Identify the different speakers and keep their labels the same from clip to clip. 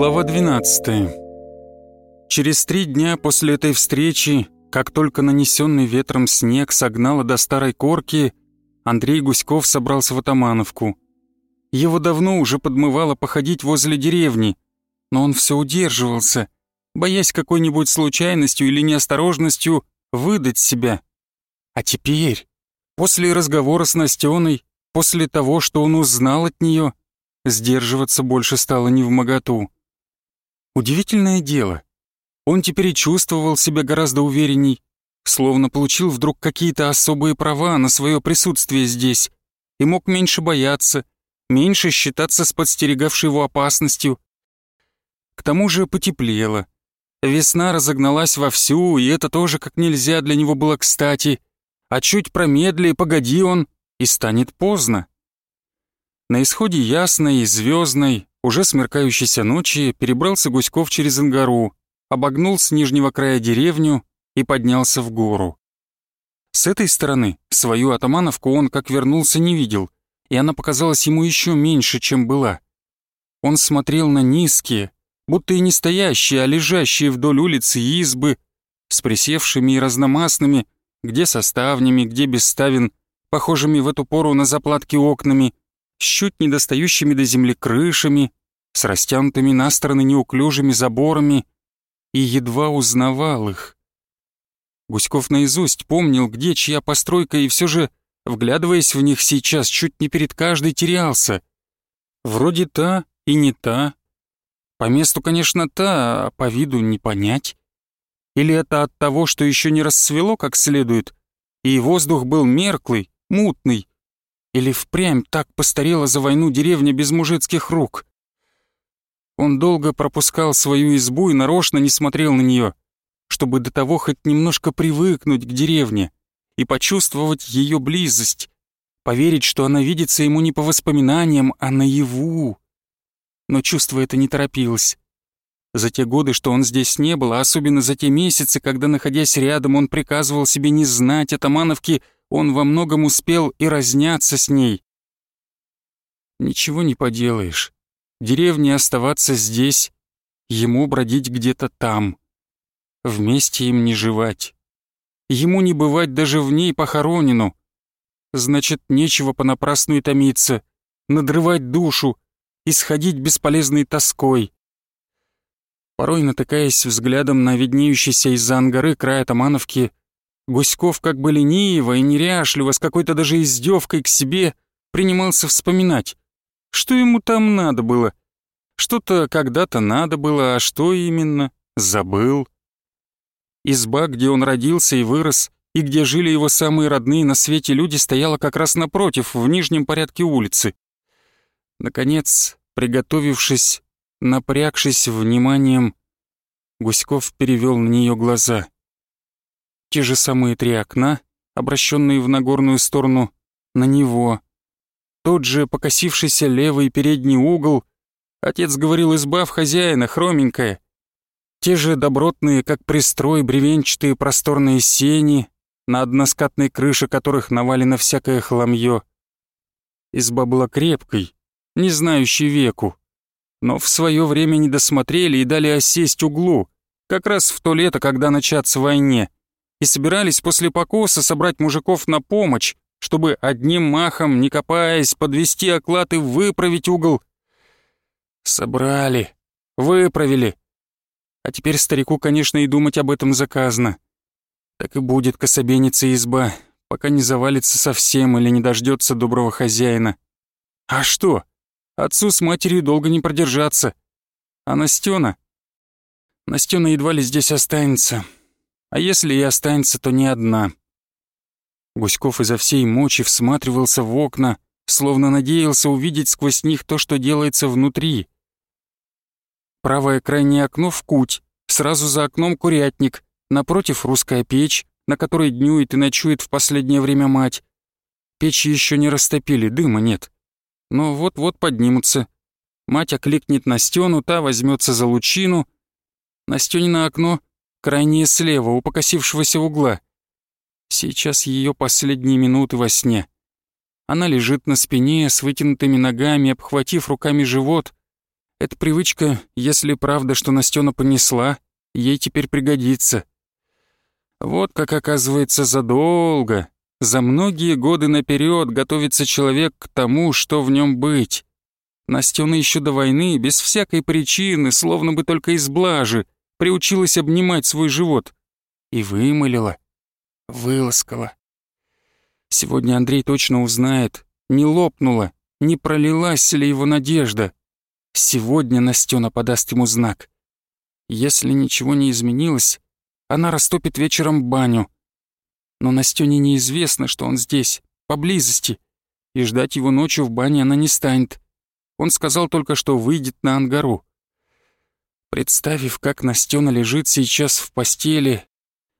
Speaker 1: Глава 12. Через три дня после этой встречи, как только нанесенный ветром снег согнало до старой корки, Андрей Гуськов собрался в Атамановку. Его давно уже подмывало походить возле деревни, но он все удерживался, боясь какой-нибудь случайностью или неосторожностью выдать себя. А теперь, после разговора с Настеной, после того, что он узнал от нее, сдерживаться больше стало не в моготу. Удивительное дело. Он теперь и чувствовал себя гораздо уверенней, словно получил вдруг какие-то особые права на свое присутствие здесь и мог меньше бояться, меньше считаться с подстерегавшей его опасностью. К тому же потеплело. Весна разогналась вовсю, и это тоже как нельзя для него было кстати. А чуть промедли, погоди он, и станет поздно. На исходе ясной и звездной уже смеркающейся ночи перебрался Гуськов через ангару, обогнул с нижнего края деревню и поднялся в гору. С этой стороны свою атамановку он, как вернулся, не видел, и она показалась ему еще меньше, чем была. Он смотрел на низкие, будто и не стоящие, а лежащие вдоль улицы избы, с присевшими и разномастными, где со ставнями, где без ставен, похожими в эту пору на заплатки окнами, с чуть недостающими до земли крышами, с растянутыми на стороны неуклюжими заборами, и едва узнавал их. Гуськов наизусть помнил, где чья постройка, и все же, вглядываясь в них сейчас, чуть не перед каждой терялся. Вроде та и не та. По месту, конечно, та, а по виду не понять. Или это от того, что еще не расцвело как следует, и воздух был мерклый, мутный, или впрямь так постарела за войну деревня без мужицких рук? Он долго пропускал свою избу и нарочно не смотрел на нее, чтобы до того хоть немножко привыкнуть к деревне и почувствовать ее близость, поверить, что она видится ему не по воспоминаниям, а наяву. Но чувство это не торопилось. За те годы, что он здесь не был, а особенно за те месяцы, когда, находясь рядом, он приказывал себе не знать о Тамановке, он во многом успел и разняться с ней. Ничего не поделаешь. Деревне оставаться здесь, ему бродить где-то там. Вместе им не жевать. Ему не бывать даже в ней похоронину. Значит, нечего понапрасну и томиться, надрывать душу, исходить бесполезной тоской. Порой, натыкаясь взглядом на виднеющийся из-за ангары края Тамановки, Гуськов как бы лениво и неряшливо, с какой-то даже издевкой к себе, принимался вспоминать, что ему там надо было. Что-то когда-то надо было, а что именно, забыл. Изба, где он родился и вырос, и где жили его самые родные на свете люди, стояла как раз напротив, в нижнем порядке улицы. Наконец, приготовившись, напрягшись вниманием, Гуськов перевел на нее глаза — те же самые три окна, обращенные в нагорную сторону, на него. Тот же покосившийся левый передний угол. Отец говорил, избав хозяина, хроменькая. Те же добротные, как пристрой, бревенчатые просторные сени, на односкатной крыше которых навалено всякое хламье. Изба была крепкой, не знающей веку. Но в свое время не досмотрели и дали осесть углу, как раз в то лето, когда начаться войне и собирались после покоса собрать мужиков на помощь, чтобы одним махом, не копаясь, подвести оклад и выправить угол. Собрали, выправили. А теперь старику, конечно, и думать об этом заказано. Так и будет кособениться изба, пока не завалится совсем или не дождется доброго хозяина. А что? Отцу с матерью долго не продержаться. А Настена? Настена едва ли здесь останется. А если и останется, то не одна. Гуськов изо всей мочи всматривался в окна, словно надеялся увидеть сквозь них то, что делается внутри. Правое крайнее окно в куть, сразу за окном курятник, напротив русская печь, на которой днюет и ночует в последнее время мать. Печи еще не растопили, дыма нет. Но вот-вот поднимутся. Мать окликнет на стену, та возьмется за лучину. на стене на окно Крайнее слева, у покосившегося угла. Сейчас ее последние минуты во сне. Она лежит на спине, с вытянутыми ногами, обхватив руками живот. Эта привычка, если правда, что Настена понесла, ей теперь пригодится. Вот как оказывается задолго, за многие годы наперед готовится человек к тому, что в нем быть. Настена еще до войны, без всякой причины, словно бы только из блажи, приучилась обнимать свой живот. И вымылила, вылоскала. Сегодня Андрей точно узнает, не лопнула, не пролилась ли его надежда. Сегодня Настена подаст ему знак. Если ничего не изменилось, она растопит вечером баню. Но Настёне неизвестно, что он здесь, поблизости, и ждать его ночью в бане она не станет. Он сказал только, что выйдет на ангару. Представив, как Настена лежит сейчас в постели,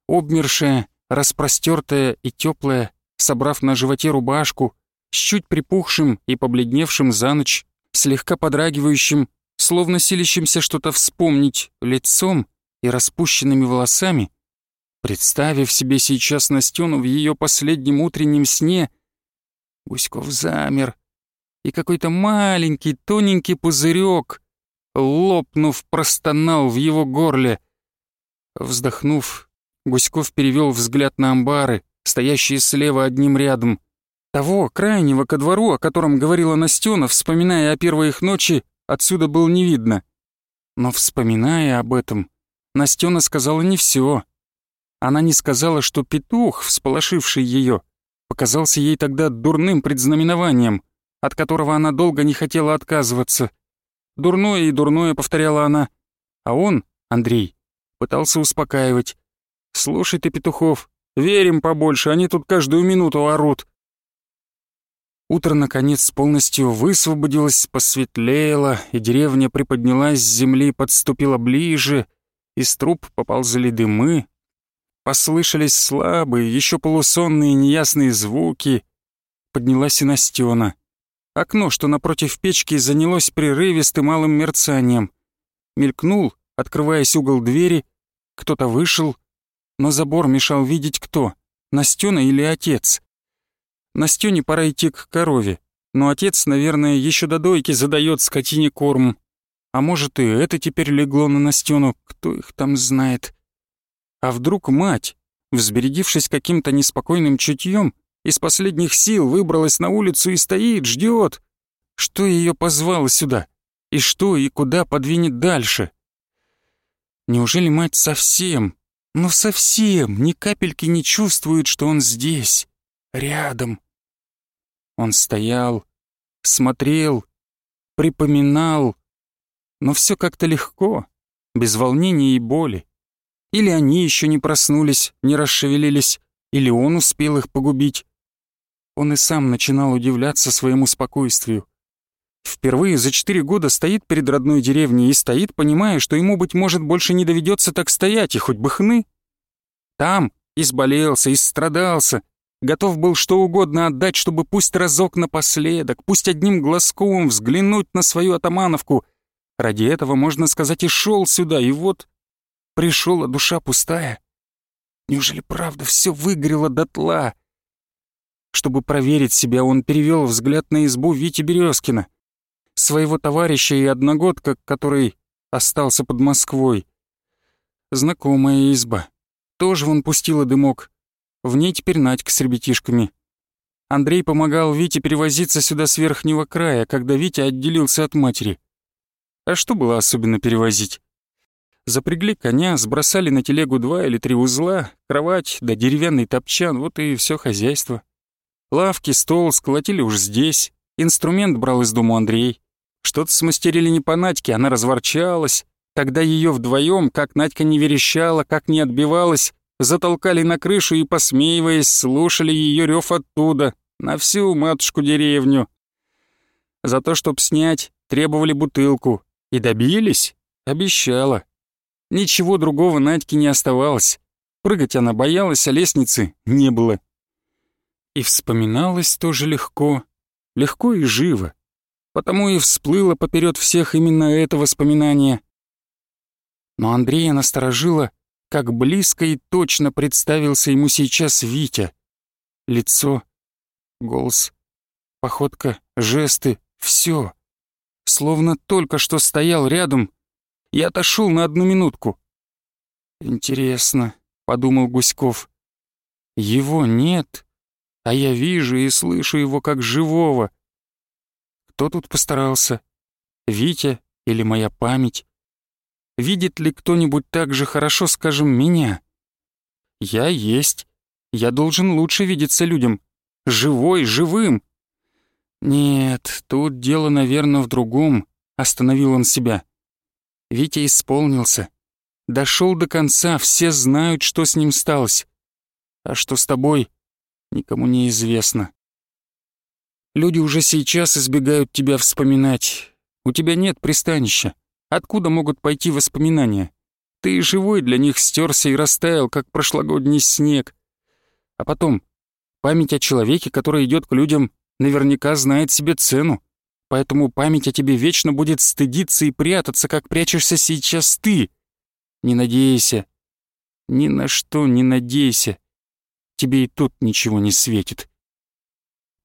Speaker 1: обмершая, распростертая и теплая, собрав на животе рубашку, с чуть припухшим и побледневшим за ночь, слегка подрагивающим, словно силищимся что-то вспомнить, лицом и распущенными волосами, представив себе сейчас Настену в ее последнем утреннем сне, Гуськов замер, и какой-то маленький тоненький пузырек лопнув, простонал в его горле. Вздохнув, Гуськов перевел взгляд на амбары, стоящие слева одним рядом. Того, крайнего, ко двору, о котором говорила Настена, вспоминая о первой их ночи, отсюда было не видно. Но вспоминая об этом, Настена сказала не все. Она не сказала, что петух, всполошивший ее, показался ей тогда дурным предзнаменованием, от которого она долго не хотела отказываться. Дурное и дурное, повторяла она. А он, Андрей, пытался успокаивать. «Слушай ты, Петухов, верим побольше, они тут каждую минуту орут». Утро, наконец, полностью высвободилось, посветлело, и деревня приподнялась с земли, подступила ближе, из труб поползли дымы. Послышались слабые, еще полусонные, неясные звуки. Поднялась и Настена. Окно, что напротив печки, занялось прерывистым малым мерцанием. Мелькнул, открываясь угол двери, кто-то вышел, но забор мешал видеть кто, Настёна или отец. Настёне пора идти к корове, но отец, наверное, ещё до дойки задает скотине корм. А может и это теперь легло на Настёну, кто их там знает. А вдруг мать, взбередившись каким-то неспокойным чутьём? из последних сил выбралась на улицу и стоит, ждет. Что ее позвало сюда? И что и куда подвинет дальше? Неужели мать совсем, но совсем, ни капельки не чувствует, что он здесь, рядом? Он стоял, смотрел, припоминал, но все как-то легко, без волнения и боли. Или они еще не проснулись, не расшевелились, или он успел их погубить он и сам начинал удивляться своему спокойствию. Впервые за четыре года стоит перед родной деревней и стоит, понимая, что ему, быть может, больше не доведется так стоять, и хоть бы хны. Там изболелся, истрадался, готов был что угодно отдать, чтобы пусть разок напоследок, пусть одним глазком взглянуть на свою атамановку. Ради этого, можно сказать, и шел сюда, и вот пришел, а душа пустая. Неужели правда все выгорело дотла? Чтобы проверить себя, он перевел взгляд на избу Вити Березкина, своего товарища и одногодка, который остался под Москвой. Знакомая изба. Тоже вон пустила дымок. В ней теперь Надька с ребятишками. Андрей помогал Вите перевозиться сюда с верхнего края, когда Витя отделился от матери. А что было особенно перевозить? Запрягли коня, сбросали на телегу два или три узла, кровать да деревянный топчан, вот и все хозяйство. Лавки, стол сколотили уж здесь, инструмент брал из дому Андрей. Что-то смастерили не по Надьке, она разворчалась. Тогда ее вдвоем, как Надька не верещала, как не отбивалась, затолкали на крышу и, посмеиваясь, слушали ее рев оттуда, на всю матушку-деревню. За то, чтоб снять, требовали бутылку. И добились? Обещала. Ничего другого Надьке не оставалось. Прыгать она боялась, а лестницы не было и вспоминалось тоже легко, легко и живо. Потому и всплыло поперед всех именно это воспоминание. Но Андрея насторожило, как близко и точно представился ему сейчас Витя. Лицо, голос, походка, жесты, все. Словно только что стоял рядом и отошел на одну минутку. «Интересно», — подумал Гуськов. «Его нет, а я вижу и слышу его как живого. Кто тут постарался? Витя или моя память? Видит ли кто-нибудь так же хорошо, скажем, меня? Я есть. Я должен лучше видеться людям. Живой, живым. Нет, тут дело, наверное, в другом. Остановил он себя. Витя исполнился. Дошел до конца, все знают, что с ним сталось. А что с тобой? никому не известно. Люди уже сейчас избегают тебя вспоминать. У тебя нет пристанища. Откуда могут пойти воспоминания? Ты живой для них стерся и растаял, как прошлогодний снег. А потом, память о человеке, который идет к людям, наверняка знает себе цену. Поэтому память о тебе вечно будет стыдиться и прятаться, как прячешься сейчас ты. Не надейся. Ни на что не надейся тебе и тут ничего не светит.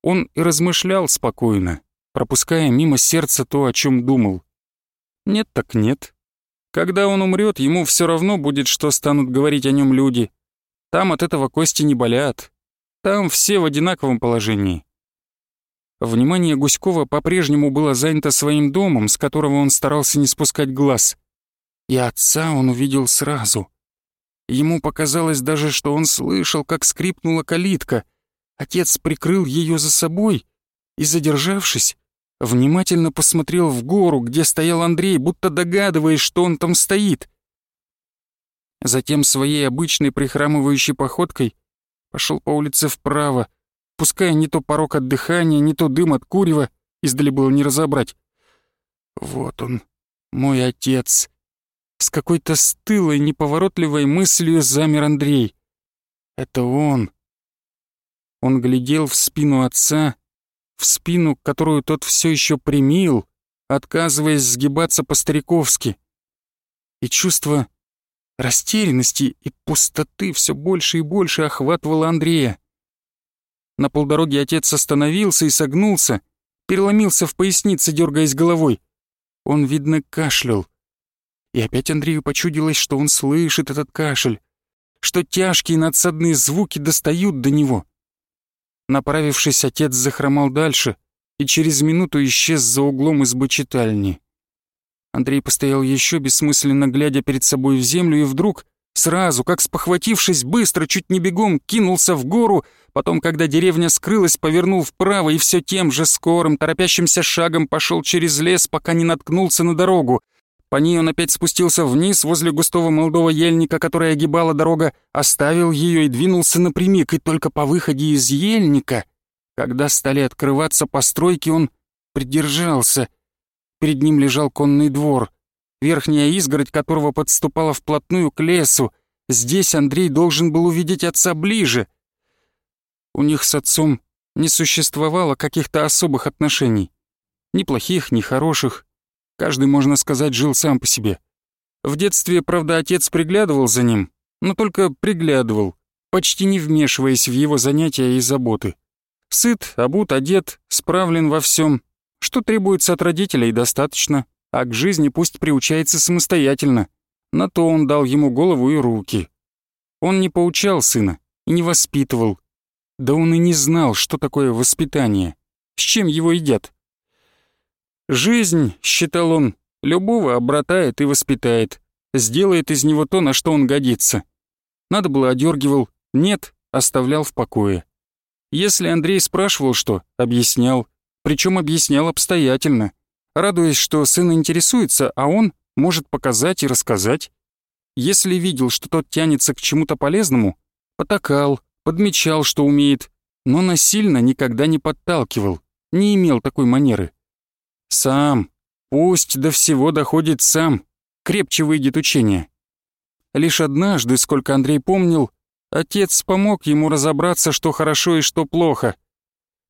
Speaker 1: Он и размышлял спокойно, пропуская мимо сердца то, о чем думал. Нет так нет. Когда он умрет, ему все равно будет, что станут говорить о нем люди. Там от этого кости не болят. Там все в одинаковом положении. Внимание Гуськова по-прежнему было занято своим домом, с которого он старался не спускать глаз. И отца он увидел сразу — Ему показалось даже, что он слышал, как скрипнула калитка. Отец прикрыл ее за собой и, задержавшись, внимательно посмотрел в гору, где стоял Андрей, будто догадываясь, что он там стоит. Затем своей обычной прихрамывающей походкой пошел по улице вправо, пуская не то порог от дыхания, не то дым от курева, издали было не разобрать. «Вот он, мой отец», с какой-то стылой, неповоротливой мыслью замер Андрей. Это он. Он глядел в спину отца, в спину, которую тот все еще примил, отказываясь сгибаться по-стариковски. И чувство растерянности и пустоты все больше и больше охватывало Андрея. На полдороге отец остановился и согнулся, переломился в пояснице, дергаясь головой. Он, видно, кашлял. И опять Андрею почудилось, что он слышит этот кашель, что тяжкие надсадные звуки достают до него. Направившись, отец захромал дальше и через минуту исчез за углом избы читальни. Андрей постоял еще, бессмысленно глядя перед собой в землю, и вдруг, сразу, как спохватившись, быстро, чуть не бегом, кинулся в гору, потом, когда деревня скрылась, повернул вправо и все тем же скорым, торопящимся шагом пошел через лес, пока не наткнулся на дорогу — по ней он опять спустился вниз возле густого молодого ельника, который огибала дорога, оставил ее и двинулся напрямик, и только по выходе из ельника, когда стали открываться постройки, он придержался. Перед ним лежал конный двор, верхняя изгородь которого подступала вплотную к лесу. Здесь Андрей должен был увидеть отца ближе. У них с отцом не существовало каких-то особых отношений. Ни плохих, ни хороших, Каждый, можно сказать, жил сам по себе. В детстве, правда, отец приглядывал за ним, но только приглядывал, почти не вмешиваясь в его занятия и заботы. Сыт, обут, одет, справлен во всем. Что требуется от родителей, достаточно, а к жизни пусть приучается самостоятельно. На то он дал ему голову и руки. Он не поучал сына и не воспитывал. Да он и не знал, что такое воспитание, с чем его едят. Жизнь, считал он, любого обратает и воспитает, сделает из него то, на что он годится. Надо было одергивал, нет, оставлял в покое. Если Андрей спрашивал что, объяснял, причем объяснял обстоятельно, радуясь, что сын интересуется, а он может показать и рассказать. Если видел, что тот тянется к чему-то полезному, потакал, подмечал, что умеет, но насильно никогда не подталкивал, не имел такой манеры. Сам. Пусть до всего доходит сам. Крепче выйдет учение. Лишь однажды, сколько Андрей помнил, отец помог ему разобраться, что хорошо и что плохо.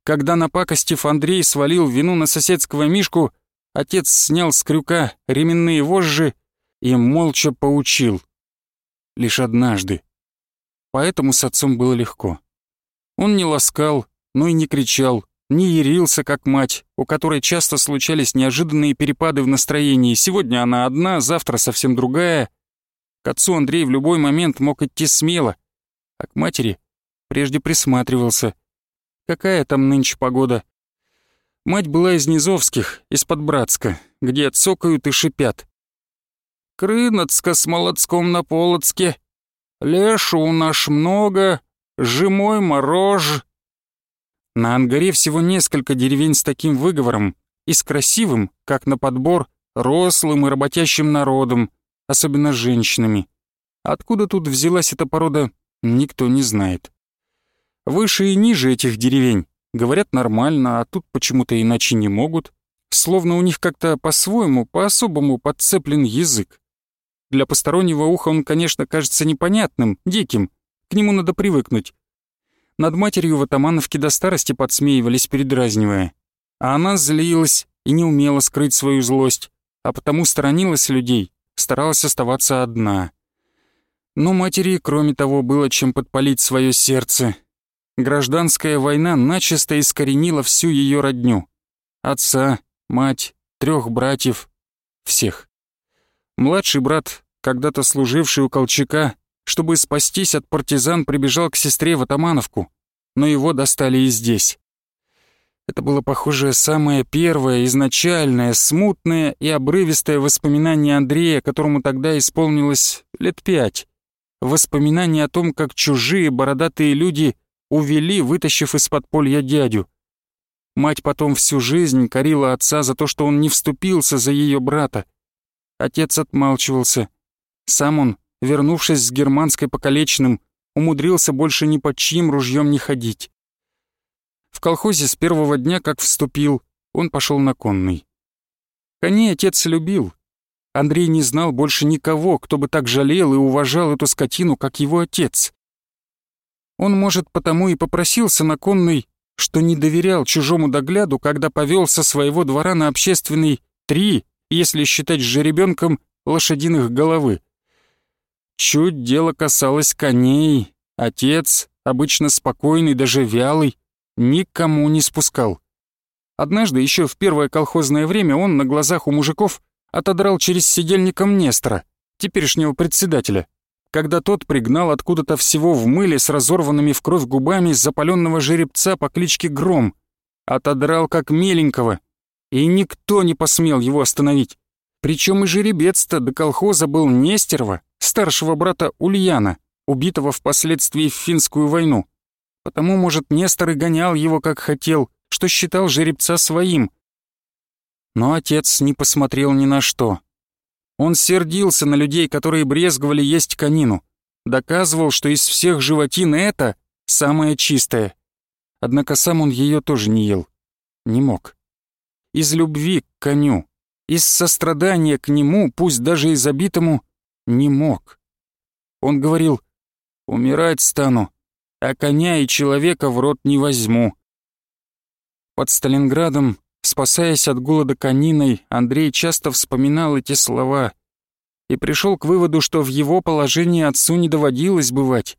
Speaker 1: Когда напакостив Андрей свалил вину на соседского Мишку, отец снял с крюка ременные вожжи и молча поучил. Лишь однажды. Поэтому с отцом было легко. Он не ласкал, но и не кричал, не ярился как мать, у которой часто случались неожиданные перепады в настроении. Сегодня она одна, завтра совсем другая. К отцу Андрей в любой момент мог идти смело, а к матери прежде присматривался. Какая там нынче погода? Мать была из Низовских, из-под Братска, где цокают и шипят. «Крыноцка с молодцком на Полоцке, лешу у наш много, жимой морожь. На Ангаре всего несколько деревень с таким выговором и с красивым, как на подбор, рослым и работящим народом, особенно женщинами. Откуда тут взялась эта порода, никто не знает. Выше и ниже этих деревень говорят нормально, а тут почему-то иначе не могут, словно у них как-то по-своему, по-особому подцеплен язык. Для постороннего уха он, конечно, кажется непонятным, диким, к нему надо привыкнуть, над матерью в Атамановке до старости подсмеивались, передразнивая. А она злилась и не умела скрыть свою злость, а потому сторонилась людей, старалась оставаться одна. Но матери, кроме того, было чем подпалить свое сердце. Гражданская война начисто искоренила всю ее родню. Отца, мать, трех братьев, всех. Младший брат, когда-то служивший у Колчака, чтобы спастись от партизан, прибежал к сестре в Атамановку, но его достали и здесь. Это было, похоже, самое первое, изначальное, смутное и обрывистое воспоминание Андрея, которому тогда исполнилось лет пять. Воспоминание о том, как чужие бородатые люди увели, вытащив из подполья дядю. Мать потом всю жизнь корила отца за то, что он не вступился за ее брата. Отец отмалчивался. Сам он вернувшись с германской покалеченным, умудрился больше ни под чьим ружьем не ходить. В колхозе с первого дня, как вступил, он пошел на конный. Коней отец любил. Андрей не знал больше никого, кто бы так жалел и уважал эту скотину, как его отец. Он, может, потому и попросился на конный, что не доверял чужому догляду, когда повел со своего двора на общественный три, если считать жеребенком, лошадиных головы. Чуть дело касалось коней, отец, обычно спокойный, даже вялый, никому не спускал. Однажды, еще в первое колхозное время, он на глазах у мужиков отодрал через сидельника Мнестра, теперешнего председателя, когда тот пригнал откуда-то всего в мыле с разорванными в кровь губами запаленного жеребца по кличке Гром. Отодрал как меленького, и никто не посмел его остановить. Причем и жеребец-то до колхоза был Нестерова, старшего брата Ульяна, убитого впоследствии в финскую войну. Потому, может, Нестор и гонял его, как хотел, что считал жеребца своим. Но отец не посмотрел ни на что. Он сердился на людей, которые брезговали есть конину. Доказывал, что из всех животин это самое чистое. Однако сам он ее тоже не ел. Не мог. Из любви к коню, из сострадания к нему, пусть даже и забитому, не мог. Он говорил, «Умирать стану, а коня и человека в рот не возьму». Под Сталинградом, спасаясь от голода кониной, Андрей часто вспоминал эти слова и пришел к выводу, что в его положении отцу не доводилось бывать,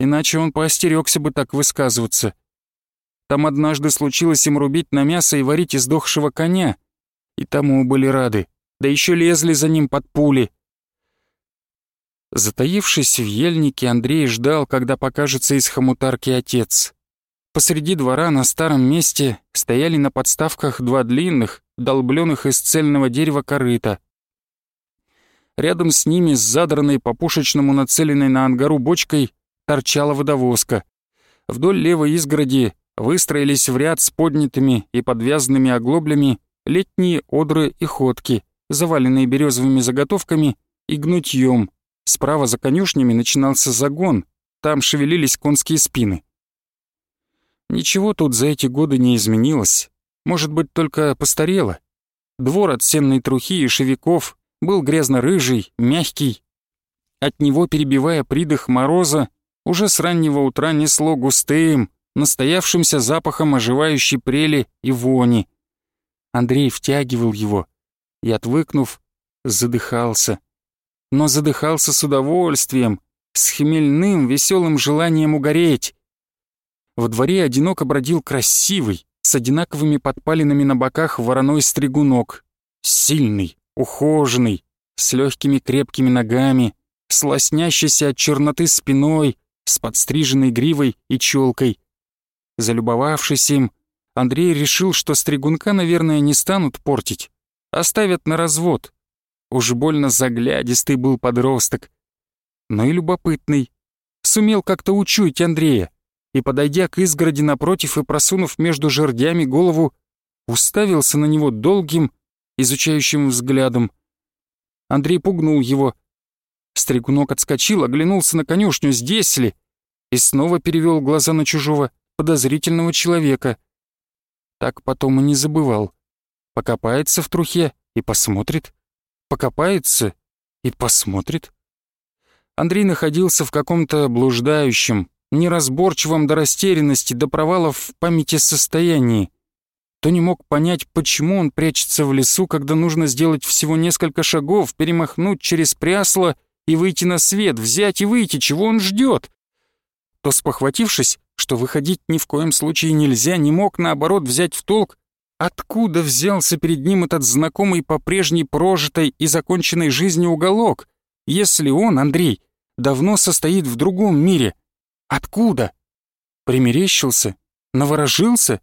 Speaker 1: иначе он поостерегся бы так высказываться. Там однажды случилось им рубить на мясо и варить издохшего коня, и тому были рады, да еще лезли за ним под пули — Затаившись в ельнике, Андрей ждал, когда покажется из хомутарки отец. Посреди двора на старом месте стояли на подставках два длинных, долбленных из цельного дерева корыта. Рядом с ними, с задранной по пушечному нацеленной на ангару бочкой, торчала водовозка. Вдоль левой изгороди выстроились в ряд с поднятыми и подвязанными оглоблями летние одры и ходки, заваленные березовыми заготовками и гнутьем, Справа за конюшнями начинался загон, там шевелились конские спины. Ничего тут за эти годы не изменилось, может быть, только постарело. Двор от сенной трухи и шевиков был грязно-рыжий, мягкий. От него, перебивая придых мороза, уже с раннего утра несло густым, настоявшимся запахом оживающей прели и вони. Андрей втягивал его и, отвыкнув, задыхался но задыхался с удовольствием, с хмельным, веселым желанием угореть. Во дворе одиноко бродил красивый, с одинаковыми подпалинами на боках вороной стригунок. Сильный, ухоженный, с легкими крепкими ногами, с лоснящейся от черноты спиной, с подстриженной гривой и челкой. Залюбовавшись им, Андрей решил, что стригунка, наверное, не станут портить, а оставят на развод. Уж больно заглядистый был подросток. Но и любопытный. Сумел как-то учуять Андрея и, подойдя к изгороди напротив и просунув между жердями голову, уставился на него долгим, изучающим взглядом. Андрей пугнул его. Стригунок отскочил, оглянулся на конюшню, здесь ли, и снова перевел глаза на чужого, подозрительного человека. Так потом и не забывал. Покопается в трухе и посмотрит, покопается и посмотрит. Андрей находился в каком-то блуждающем, неразборчивом до растерянности, до провалов в памяти состоянии. То не мог понять, почему он прячется в лесу, когда нужно сделать всего несколько шагов, перемахнуть через прясло и выйти на свет, взять и выйти, чего он ждет. То спохватившись, что выходить ни в коем случае нельзя, не мог, наоборот, взять в толк, Откуда взялся перед ним этот знакомый по прежней прожитой и законченной жизни уголок, если он, Андрей, давно состоит в другом мире? Откуда? Примерещился? Наворожился?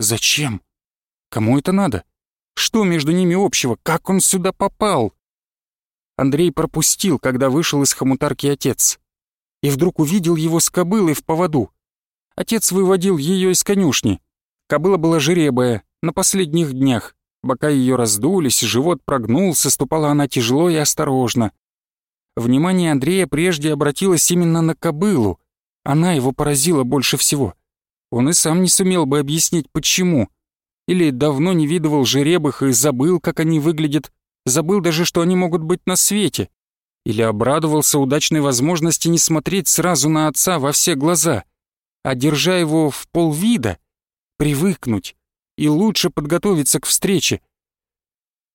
Speaker 1: Зачем? Кому это надо? Что между ними общего? Как он сюда попал? Андрей пропустил, когда вышел из хомутарки отец. И вдруг увидел его с кобылой в поводу. Отец выводил ее из конюшни. Кобыла была жеребая, на последних днях. Бока ее раздулись, живот прогнулся, ступала она тяжело и осторожно. Внимание Андрея прежде обратилось именно на кобылу. Она его поразила больше всего. Он и сам не сумел бы объяснить, почему. Или давно не видывал жеребых и забыл, как они выглядят, забыл даже, что они могут быть на свете. Или обрадовался удачной возможности не смотреть сразу на отца во все глаза, а держа его в полвида, привыкнуть и лучше подготовиться к встрече.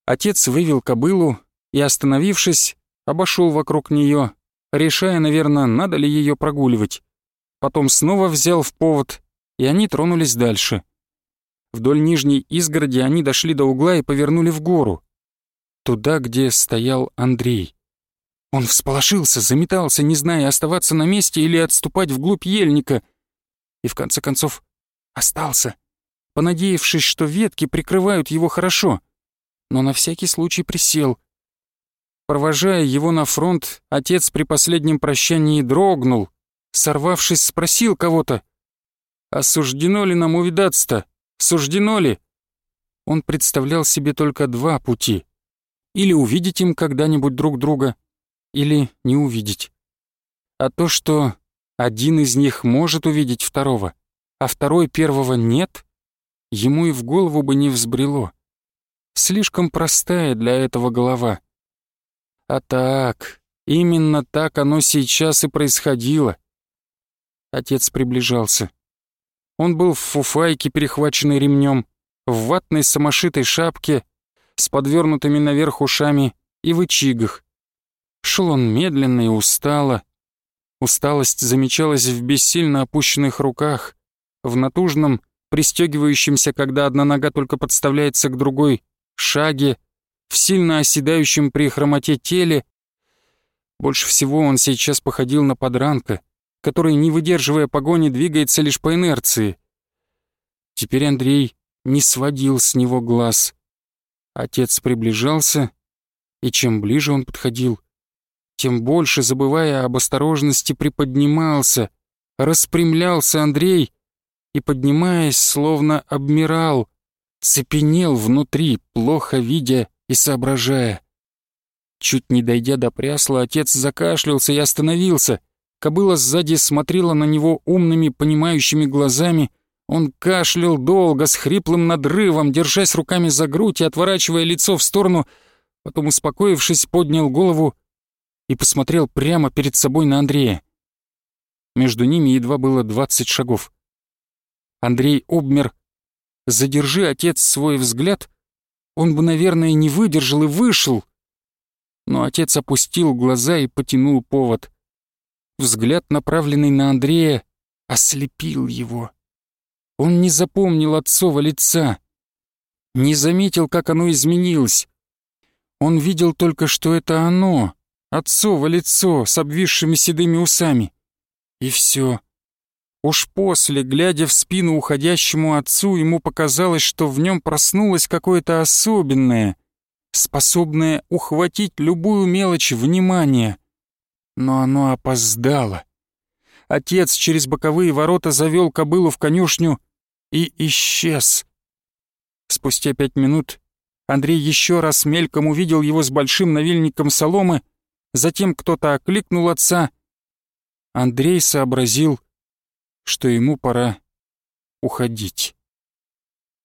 Speaker 1: Отец вывел кобылу и, остановившись, обошел вокруг нее, решая, наверное, надо ли ее прогуливать. Потом снова взял в повод, и они тронулись дальше. Вдоль нижней изгороди они дошли до угла и повернули в гору. Туда, где стоял Андрей. Он всполошился, заметался, не зная, оставаться на месте или отступать вглубь ельника. И в конце концов остался понадеявшись, что ветки прикрывают его хорошо, но на всякий случай присел. Провожая его на фронт, отец при последнем прощании дрогнул, сорвавшись, спросил кого-то, «А «Осуждено ли нам увидаться-то? Суждено ли?» Он представлял себе только два пути. Или увидеть им когда-нибудь друг друга, или не увидеть. А то, что один из них может увидеть второго, а второй первого нет, ему и в голову бы не взбрело. Слишком простая для этого голова. А так, именно так оно сейчас и происходило. Отец приближался. Он был в фуфайке, перехваченной ремнем, в ватной самошитой шапке, с подвернутыми наверх ушами и в ичигах. Шел он медленно и устало. Усталость замечалась в бессильно опущенных руках, в натужном, пристегивающемся, когда одна нога только подставляется к другой, шаге, в сильно оседающем при хромоте теле. Больше всего он сейчас походил на подранка, который, не выдерживая погони, двигается лишь по инерции. Теперь Андрей не сводил с него глаз. Отец приближался, и чем ближе он подходил, тем больше, забывая об осторожности, приподнимался, распрямлялся Андрей — и, поднимаясь, словно обмирал, цепенел внутри, плохо видя и соображая. Чуть не дойдя до прясла, отец закашлялся и остановился. Кобыла сзади смотрела на него умными, понимающими глазами. Он кашлял долго, с хриплым надрывом, держась руками за грудь и отворачивая лицо в сторону. Потом, успокоившись, поднял голову и посмотрел прямо перед собой на Андрея. Между ними едва было двадцать шагов. Андрей обмер. Задержи, отец, свой взгляд, он бы, наверное, не выдержал и вышел. Но отец опустил глаза и потянул повод. Взгляд, направленный на Андрея, ослепил его. Он не запомнил отцова лица, не заметил, как оно изменилось. Он видел только, что это оно, отцово лицо с обвисшими седыми усами. И все. Уж после, глядя в спину уходящему отцу, ему показалось, что в нем проснулось какое-то особенное, способное ухватить любую мелочь внимания. Но оно опоздало. Отец через боковые ворота завел кобылу в конюшню и исчез. Спустя пять минут Андрей еще раз мельком увидел его с большим навильником соломы, затем кто-то окликнул отца. Андрей сообразил — что ему пора уходить.